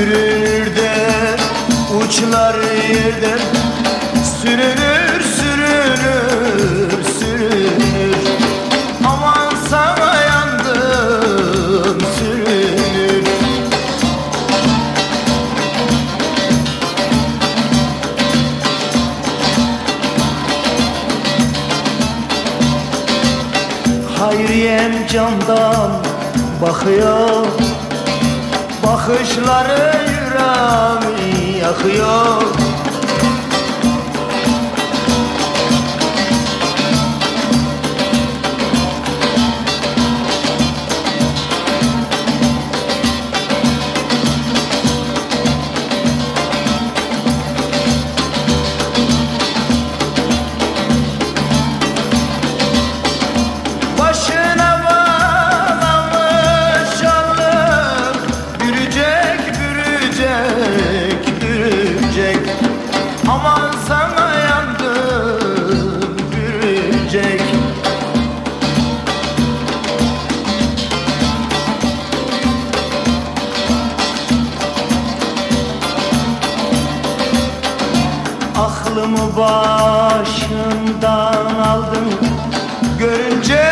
Bürünür de uçlar yerden Sürünür sürünür sürünür Aman sana yandım sürünür Hayriyem camdan bakıyor Bakışları yüreğimi yakıyor Aman sana yandım bürecek Aklımı başımdan aldın. Görünce,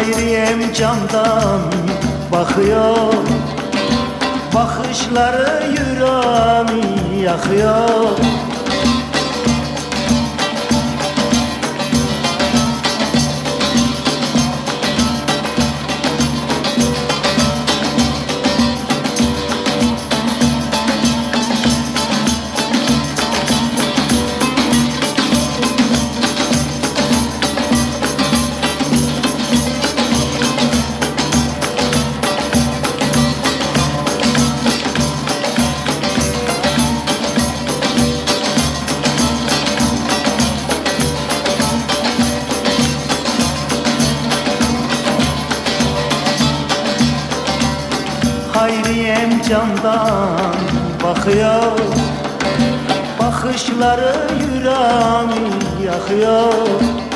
Hayriyem camdan bakıyor. Bakışları yüreğimi yakıyor camdan bakıyor. Bakışları yüreğimi yakıyor